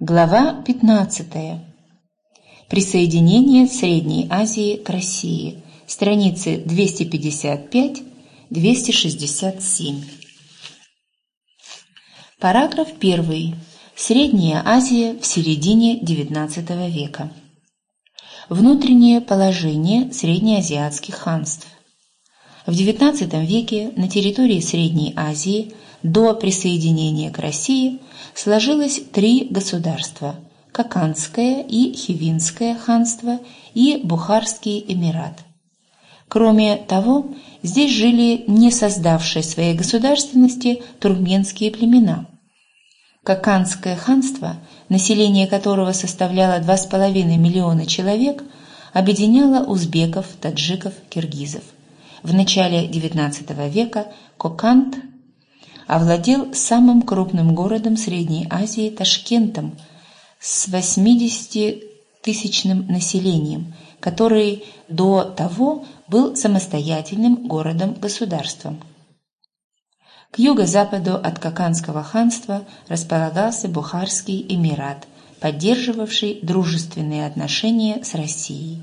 Глава 15. Присоединение Средней Азии к России. Страницы 255-267. Параграф 1. Средняя Азия в середине XIX века. Внутреннее положение среднеазиатских ханств. В XIX веке на территории Средней Азии до присоединения к России сложилось три государства – Каканское и Хивинское ханство и Бухарский Эмират. Кроме того, здесь жили не создавшие своей государственности туркменские племена. Каканское ханство, население которого составляло 2,5 миллиона человек, объединяло узбеков, таджиков, киргизов. В начале XIX века Кокант – овладел самым крупным городом Средней Азии Ташкентом с 80-тысячным населением, который до того был самостоятельным городом-государством. К юго-западу от Каканского ханства располагался Бухарский Эмират, поддерживавший дружественные отношения с Россией.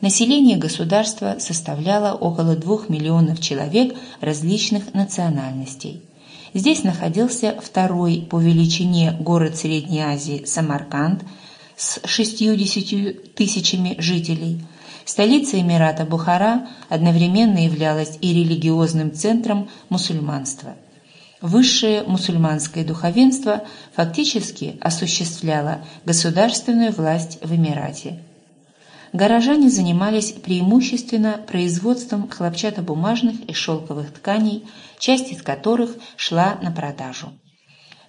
Население государства составляло около двух миллионов человек различных национальностей – Здесь находился второй по величине город Средней Азии Самарканд с 60 тысячами жителей. Столица Эмирата Бухара одновременно являлась и религиозным центром мусульманства. Высшее мусульманское духовенство фактически осуществляло государственную власть в Эмирате – горожане занимались преимущественно производством хлопчатобумажных и шелковых тканей, часть из которых шла на продажу.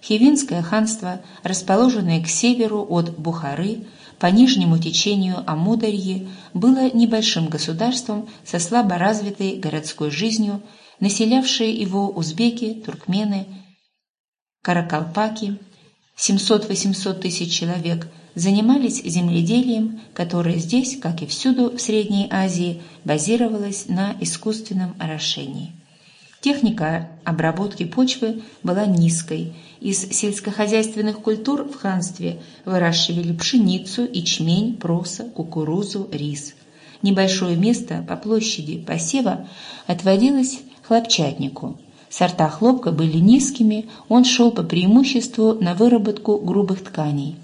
Хивинское ханство, расположенное к северу от Бухары, по нижнему течению Амударьи, было небольшим государством со слабо развитой городской жизнью, населявшие его узбеки, туркмены, каракалпаки, 700-800 тысяч человек – занимались земледелием, которое здесь, как и всюду в Средней Азии, базировалось на искусственном орошении. Техника обработки почвы была низкой. Из сельскохозяйственных культур в ханстве выращивали пшеницу, ячмень, проса, кукурузу, рис. Небольшое место по площади посева отводилось хлопчатнику. Сорта хлопка были низкими, он шел по преимуществу на выработку грубых тканей.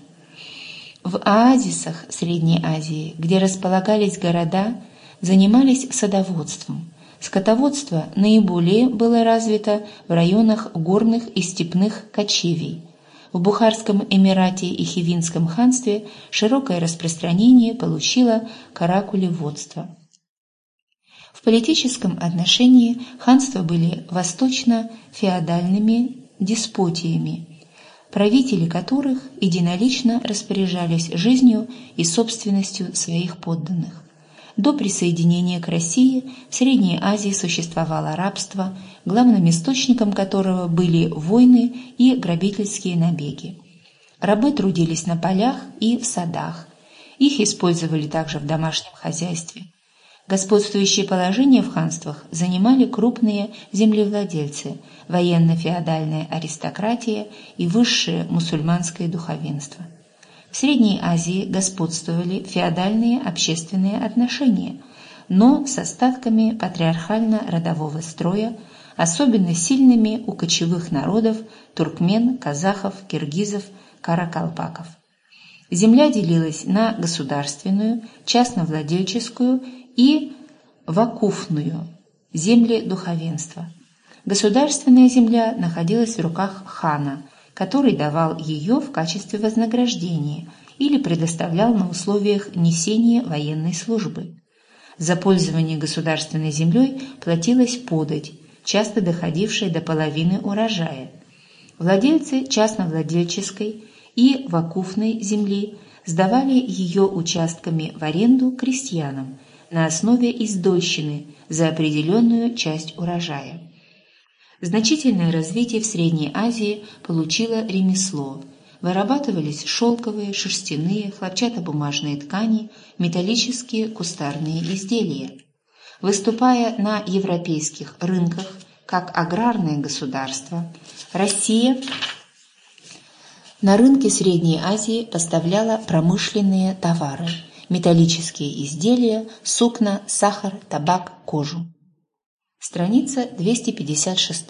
В оазисах Средней Азии, где располагались города, занимались садоводством. Скотоводство наиболее было развито в районах горных и степных кочевий. В Бухарском Эмирате и Хивинском ханстве широкое распространение получило каракулеводство. В политическом отношении ханства были восточно-феодальными деспотиями, правители которых единолично распоряжались жизнью и собственностью своих подданных. До присоединения к России в Средней Азии существовало рабство, главным источником которого были войны и грабительские набеги. Рабы трудились на полях и в садах. Их использовали также в домашнем хозяйстве. Господствующее положение в ханствах занимали крупные землевладельцы, военно-феодальная аристократия и высшее мусульманское духовенство. В Средней Азии господствовали феодальные общественные отношения, но с остатками патриархально-родового строя, особенно сильными у кочевых народов туркмен, казахов, киргизов, каракалпаков. Земля делилась на государственную, частновладельческую и вакуфную – земли духовенства. Государственная земля находилась в руках хана, который давал ее в качестве вознаграждения или предоставлял на условиях несения военной службы. За пользование государственной землей платилась подать, часто доходившая до половины урожая. Владельцы частновладельческой и вакуфной земли сдавали ее участками в аренду крестьянам – на основе издольщины за определенную часть урожая. Значительное развитие в Средней Азии получило ремесло. Вырабатывались шелковые, шерстяные, хлопчатобумажные ткани, металлические кустарные изделия. Выступая на европейских рынках как аграрное государство, Россия на рынке Средней Азии поставляла промышленные товары – металлические изделия, сукна, сахар, табак, кожу. Страница 256.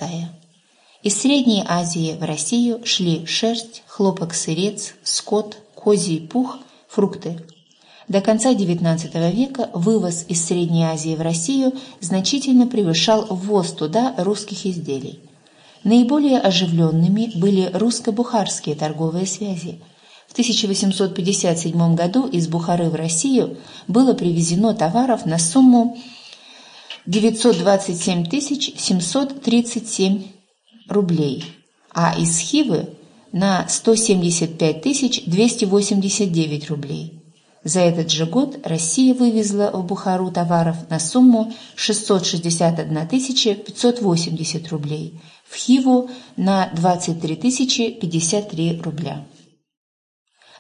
Из Средней Азии в Россию шли шерсть, хлопок-сырец, скот, козий пух, фрукты. До конца XIX века вывоз из Средней Азии в Россию значительно превышал ввоз туда русских изделий. Наиболее оживленными были русско-бухарские торговые связи. В 1857 году из Бухары в Россию было привезено товаров на сумму 927 737 рублей, а из Хивы на 175 289 рублей. За этот же год Россия вывезла в Бухару товаров на сумму 661 580 рублей, в Хиву на 23 053 рубля.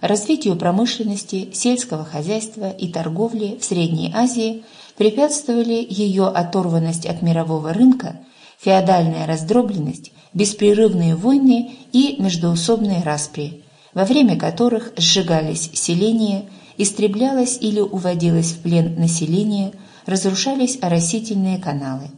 Развитию промышленности, сельского хозяйства и торговли в Средней Азии препятствовали ее оторванность от мирового рынка, феодальная раздробленность, беспрерывные войны и междоусобные распри, во время которых сжигались селения, истреблялось или уводилось в плен население, разрушались оросительные каналы.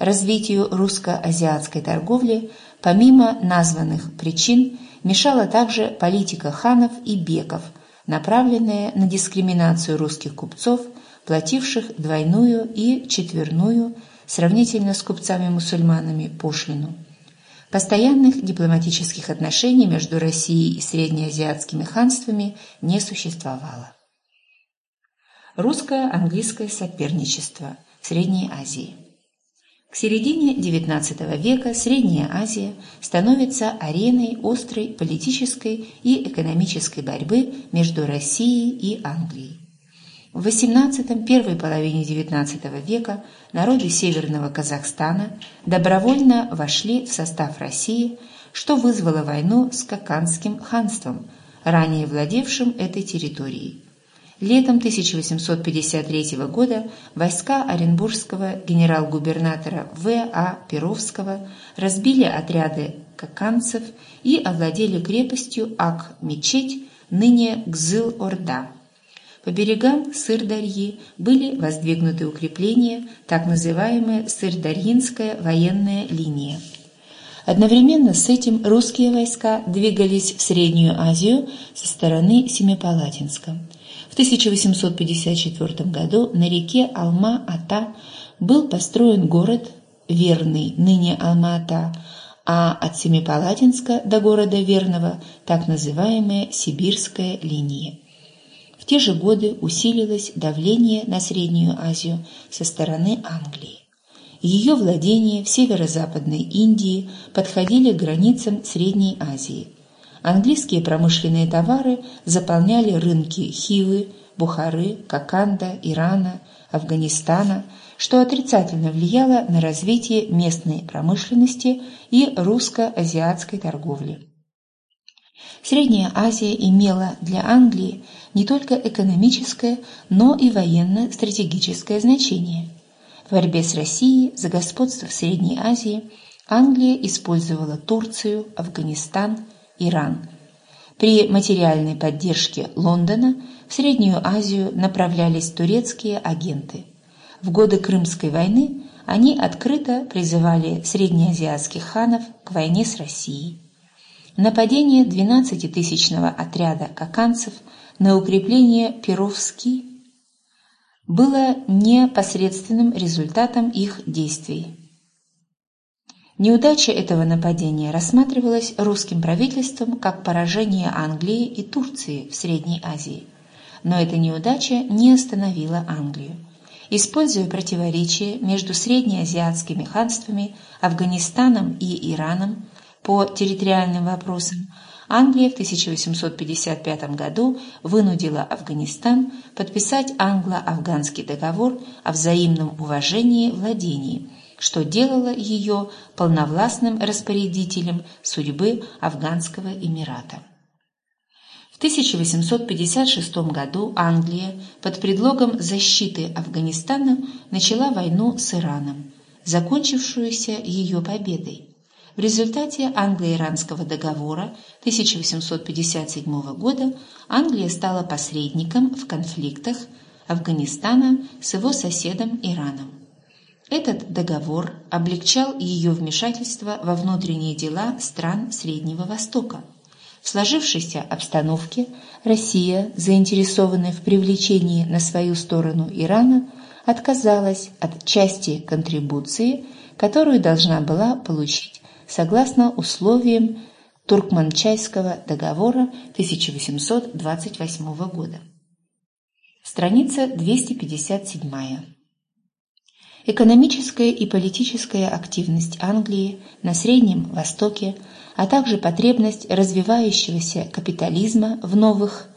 Развитию русско-азиатской торговли, помимо названных причин, мешала также политика ханов и беков, направленная на дискриминацию русских купцов, плативших двойную и четверную, сравнительно с купцами-мусульманами, пошлину. Постоянных дипломатических отношений между Россией и среднеазиатскими ханствами не существовало. Русско-английское соперничество в Средней Азии К середине XIX века Средняя Азия становится ареной острой политической и экономической борьбы между Россией и Англией. В XVIII – первой половине XIX века народы Северного Казахстана добровольно вошли в состав России, что вызвало войну с Каканским ханством, ранее владевшим этой территорией. Летом 1853 года войска Оренбургского генерал-губернатора В. А. Перовского разбили отряды каканцев и овладели крепостью Ак-Мечеть, ныне Гзыл-Орда. По берегам Сырдарьи были воздвигнуты укрепления, так называемая Сырдарьинская военная линия. Одновременно с этим русские войска двигались в Среднюю Азию со стороны Семипалатинска. В 1854 году на реке Алма-Ата был построен город Верный, ныне Алма-Ата, а от Семипалатинска до города Верного так называемая Сибирская линия те же годы усилилось давление на Среднюю Азию со стороны Англии. Ее владения в северо-западной Индии подходили к границам Средней Азии. Английские промышленные товары заполняли рынки Хивы, Бухары, Коканда, Ирана, Афганистана, что отрицательно влияло на развитие местной промышленности и русско-азиатской торговли. Средняя Азия имела для Англии не только экономическое, но и военно-стратегическое значение. В борьбе с Россией за господство в Средней Азии Англия использовала Турцию, Афганистан, Иран. При материальной поддержке Лондона в Среднюю Азию направлялись турецкие агенты. В годы Крымской войны они открыто призывали среднеазиатских ханов к войне с Россией. Нападение 12-тысячного отряда каканцев на укрепление Перовский было непосредственным результатом их действий. Неудача этого нападения рассматривалась русским правительством как поражение Англии и Турции в Средней Азии. Но эта неудача не остановила Англию. Используя противоречия между среднеазиатскими ханствами, Афганистаном и Ираном по территориальным вопросам, Англия в 1855 году вынудила Афганистан подписать англо-афганский договор о взаимном уважении владений, что делало ее полновластным распорядителем судьбы Афганского Эмирата. В 1856 году Англия под предлогом защиты Афганистана начала войну с Ираном, закончившуюся ее победой. В результате англо-иранского договора 1857 года Англия стала посредником в конфликтах Афганистана с его соседом Ираном. Этот договор облегчал ее вмешательство во внутренние дела стран Среднего Востока. В сложившейся обстановке Россия, заинтересованная в привлечении на свою сторону Ирана, отказалась от части контрибуции, которую должна была получить согласно условиям Туркманчайского договора 1828 года. Страница 257. Экономическая и политическая активность Англии на Среднем Востоке, а также потребность развивающегося капитализма в новых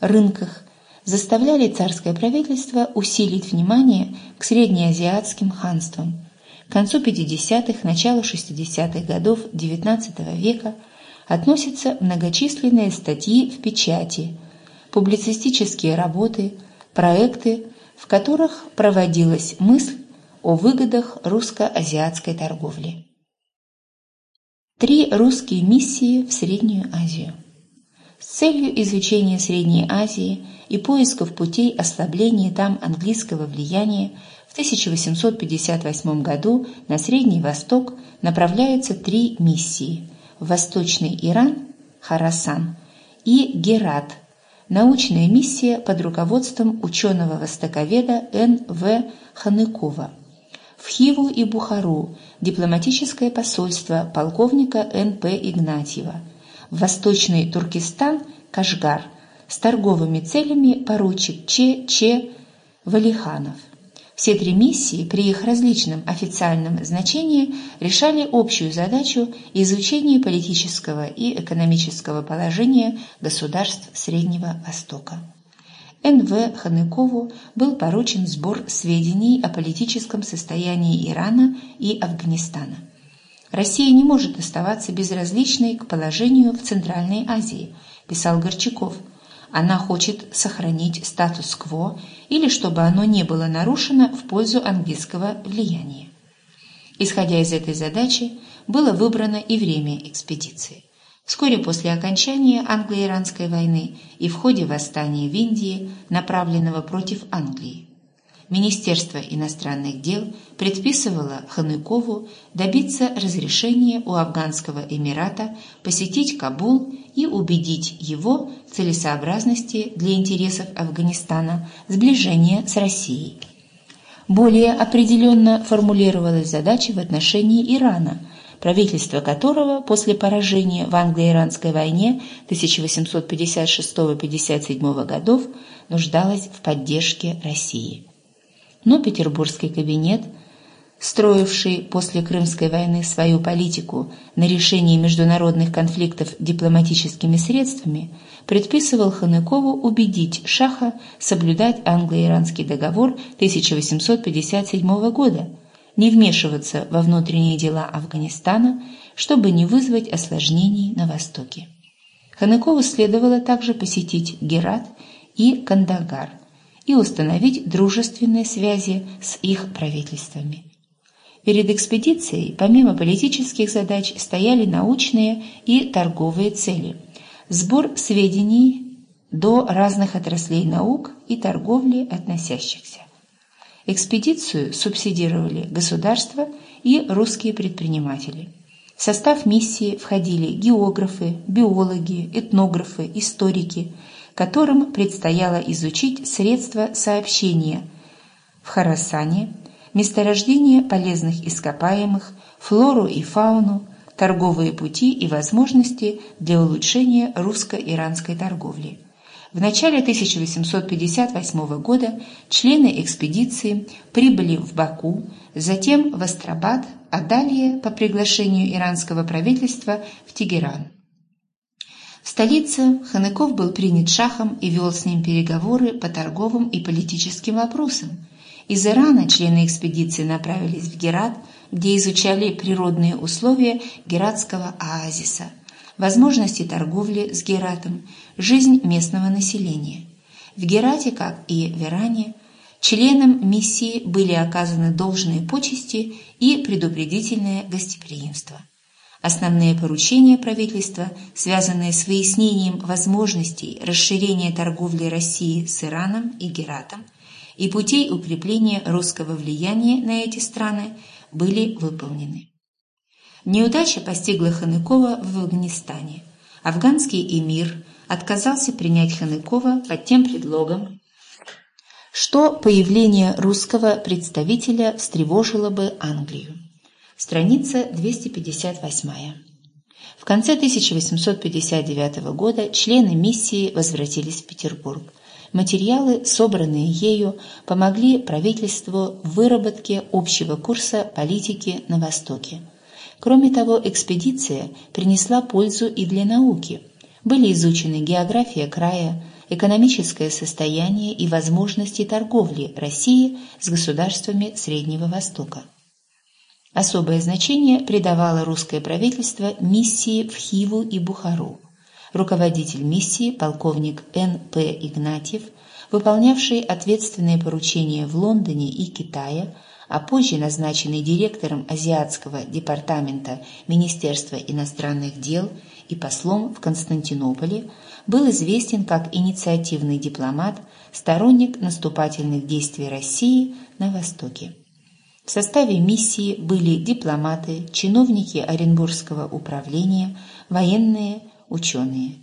рынках заставляли царское правительство усилить внимание к среднеазиатским ханствам. К концу 50-х, началу 60-х годов XIX века относятся многочисленные статьи в печати, публицистические работы, проекты, в которых проводилась мысль о выгодах русско-азиатской торговли. Три русские миссии в Среднюю Азию. С целью изучения Средней Азии и поисков путей ослабления там английского влияния в 1858 году на Средний Восток направляются три миссии – Восточный Иран, Харасан и Герат, научная миссия под руководством ученого-востоковеда Н. В. Ханыкова – в Хиву и Бухару дипломатическое посольство полковника Н.П. Игнатьева, в Восточный Туркестан – Кашгар, с торговыми целями поручик Ч. Ч. Валиханов. Все три миссии при их различном официальном значении решали общую задачу изучения политического и экономического положения государств Среднего Востока. Н.В. Ханыкову был поручен сбор сведений о политическом состоянии Ирана и Афганистана. «Россия не может оставаться безразличной к положению в Центральной Азии», писал Горчаков. «Она хочет сохранить статус-кво или чтобы оно не было нарушено в пользу английского влияния». Исходя из этой задачи, было выбрано и время экспедиции. Вскоре после окончания англо-иранской войны и в ходе восстания в Индии, направленного против Англии, Министерство иностранных дел предписывало Ханукову добиться разрешения у Афганского Эмирата посетить Кабул и убедить его в целесообразности для интересов Афганистана сближения с Россией. Более определенно формулировалась задача в отношении Ирана – правительство которого после поражения в англо-иранской войне 1856-57 годов нуждалось в поддержке России. Но петербургский кабинет, строивший после Крымской войны свою политику на решении международных конфликтов дипломатическими средствами, предписывал Ханыкову убедить Шаха соблюдать англо-иранский договор 1857 года – не вмешиваться во внутренние дела Афганистана, чтобы не вызвать осложнений на Востоке. Ханыкову следовало также посетить Герат и Кандагар и установить дружественные связи с их правительствами. Перед экспедицией, помимо политических задач, стояли научные и торговые цели. Сбор сведений до разных отраслей наук и торговли относящихся. Экспедицию субсидировали государство и русские предприниматели. В состав миссии входили географы, биологи, этнографы, историки, которым предстояло изучить средства сообщения в Харасане, месторождение полезных ископаемых, флору и фауну, торговые пути и возможности для улучшения русско-иранской торговли. В начале 1858 года члены экспедиции прибыли в Баку, затем в Астрабад, а далее по приглашению иранского правительства в Тегеран. В столице Ханыков был принят шахом и вел с ним переговоры по торговым и политическим вопросам. Из Ирана члены экспедиции направились в Герат, где изучали природные условия гератского оазиса – возможности торговли с Гератом, жизнь местного населения. В Герате, как и в Иране, членам миссии были оказаны должные почести и предупредительное гостеприимство. Основные поручения правительства, связанные с выяснением возможностей расширения торговли России с Ираном и Гератом и путей укрепления русского влияния на эти страны, были выполнены. Неудача постигла Ханыкова в Афганистане. Афганский эмир отказался принять Ханыкова под тем предлогом, что появление русского представителя встревожило бы Англию. Страница 258. В конце 1859 года члены миссии возвратились в Петербург. Материалы, собранные ею, помогли правительству в выработке общего курса политики на Востоке. Кроме того, экспедиция принесла пользу и для науки. Были изучены география края, экономическое состояние и возможности торговли России с государствами Среднего Востока. Особое значение придавало русское правительство миссии в Хиву и Бухару. Руководитель миссии, полковник Н.П. Игнатьев, выполнявший ответственные поручения в Лондоне и Китае, а позже назначенный директором Азиатского департамента Министерства иностранных дел и послом в Константинополе, был известен как инициативный дипломат, сторонник наступательных действий России на Востоке. В составе миссии были дипломаты, чиновники Оренбургского управления, военные, ученые.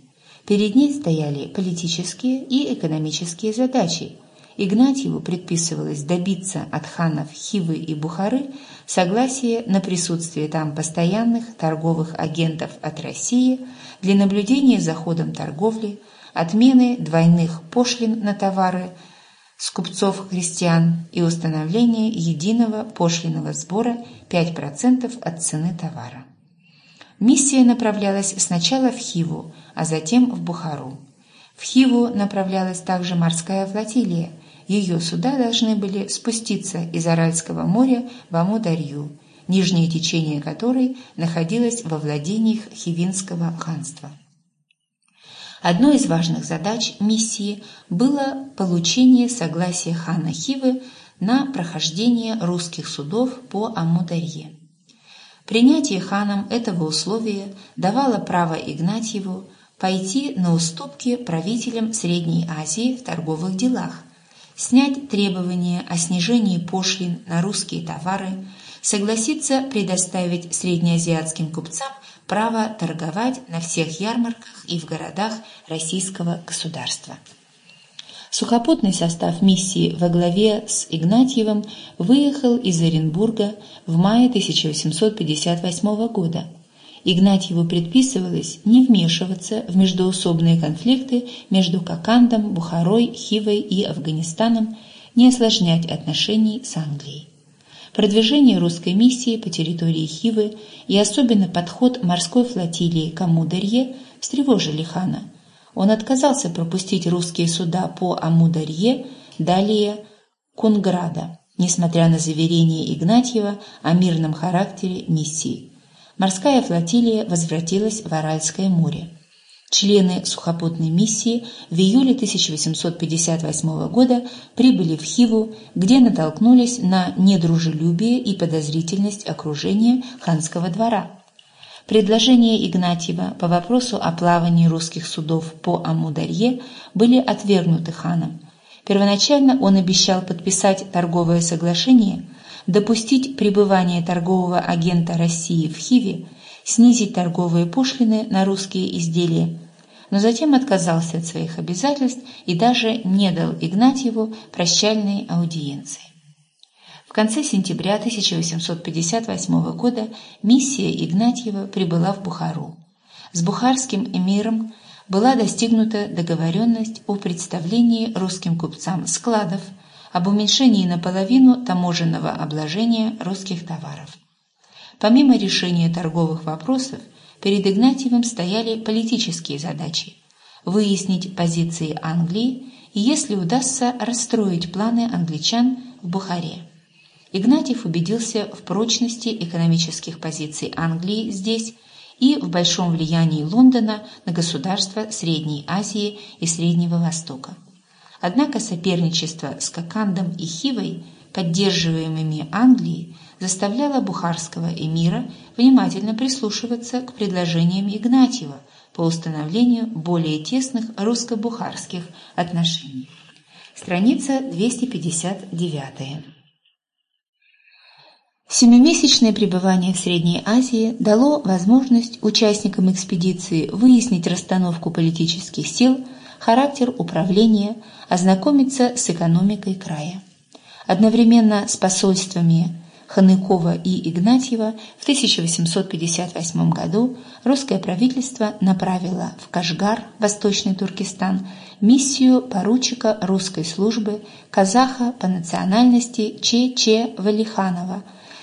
Перед ней стояли политические и экономические задачи. Игнатьеву предписывалось добиться от ханов Хивы и Бухары согласия на присутствие там постоянных торговых агентов от России для наблюдения за ходом торговли, отмены двойных пошлин на товары – с купцов-христиан и установление единого пошлиного сбора 5% от цены товара. Миссия направлялась сначала в Хиву, а затем в Бухару. В Хиву направлялась также морская флотилия. Ее суда должны были спуститься из Аральского моря в Амударью, нижнее течение которой находилось во владениях Хивинского ханства. Одной из важных задач миссии было получение согласия хана Хивы на прохождение русских судов по Амударье. Принятие ханом этого условия давало право Игнатьеву пойти на уступки правителям Средней Азии в торговых делах, снять требования о снижении пошлин на русские товары, согласиться предоставить среднеазиатским купцам право торговать на всех ярмарках и в городах российского государства. Сухопутный состав миссии во главе с Игнатьевым выехал из Оренбурга в мае 1858 года. Игнатьеву предписывалось не вмешиваться в междоусобные конфликты между Кокандом, Бухарой, Хивой и Афганистаном, не осложнять отношений с Англией. Продвижение русской миссии по территории Хивы и особенно подход морской флотилии к Амударье встревожили хана. Он отказался пропустить русские суда по Амударье, далее Кунграда, несмотря на заверение Игнатьева о мирном характере миссии. Морская флотилия возвратилась в Аральское море. Члены сухопутной миссии в июле 1858 года прибыли в Хиву, где натолкнулись на недружелюбие и подозрительность окружения ханского двора. Предложения Игнатьева по вопросу о плавании русских судов по Амударье были отвергнуты ханом. Первоначально он обещал подписать торговое соглашение, допустить пребывание торгового агента России в Хиве – снизить торговые пошлины на русские изделия, но затем отказался от своих обязательств и даже не дал Игнатьеву прощальной аудиенции. В конце сентября 1858 года миссия Игнатьева прибыла в Бухару. С бухарским эмиром была достигнута договоренность о представлении русским купцам складов, об уменьшении наполовину таможенного обложения русских товаров. Помимо решения торговых вопросов, перед Игнатьевым стояли политические задачи – выяснить позиции Англии и, если удастся, расстроить планы англичан в Бухаре. Игнатьев убедился в прочности экономических позиций Англии здесь и в большом влиянии Лондона на государства Средней Азии и Среднего Востока. Однако соперничество с Кокандом и Хивой поддерживаемыми Англией, заставляла бухарского эмира внимательно прислушиваться к предложениям Игнатьева по установлению более тесных русско-бухарских отношений. Страница 259. Семимесячное пребывание в Средней Азии дало возможность участникам экспедиции выяснить расстановку политических сил, характер управления, ознакомиться с экономикой края. Одновременно с посольствами Ханыкова и Игнатьева в 1858 году русское правительство направило в Кашгар, Восточный Туркестан, миссию поручика русской службы казаха по национальности Че Че Валиханова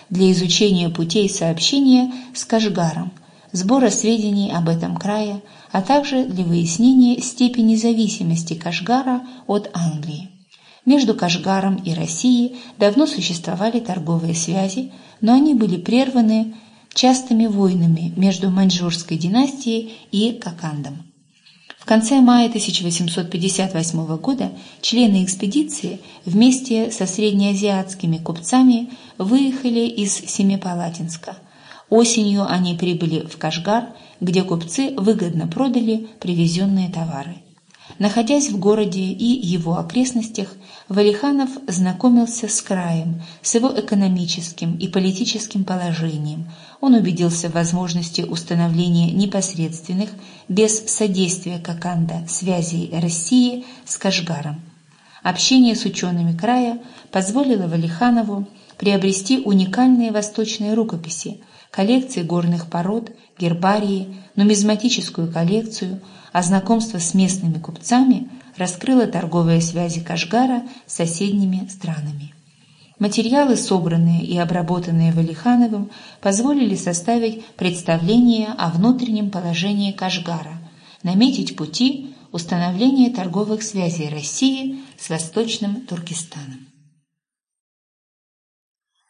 для изучения путей сообщения с Кашгаром, сбора сведений об этом крае, а также для выяснения степени зависимости Кашгара от Англии. Между Кашгаром и Россией давно существовали торговые связи, но они были прерваны частыми войнами между Маньчжурской династией и Кокандом. В конце мая 1858 года члены экспедиции вместе со среднеазиатскими купцами выехали из Семипалатинска. Осенью они прибыли в Кашгар, где купцы выгодно продали привезенные товары. Находясь в городе и его окрестностях, Валиханов знакомился с краем, с его экономическим и политическим положением. Он убедился в возможности установления непосредственных, без содействия Коканда, связей России с Кашгаром. Общение с учеными края позволило Валиханову приобрести уникальные восточные рукописи, коллекции горных пород, гербарии, нумизматическую коллекцию – а знакомство с местными купцами раскрыло торговые связи Кашгара с соседними странами. Материалы, собранные и обработанные Валихановым, позволили составить представление о внутреннем положении Кашгара, наметить пути установления торговых связей России с Восточным Туркестаном.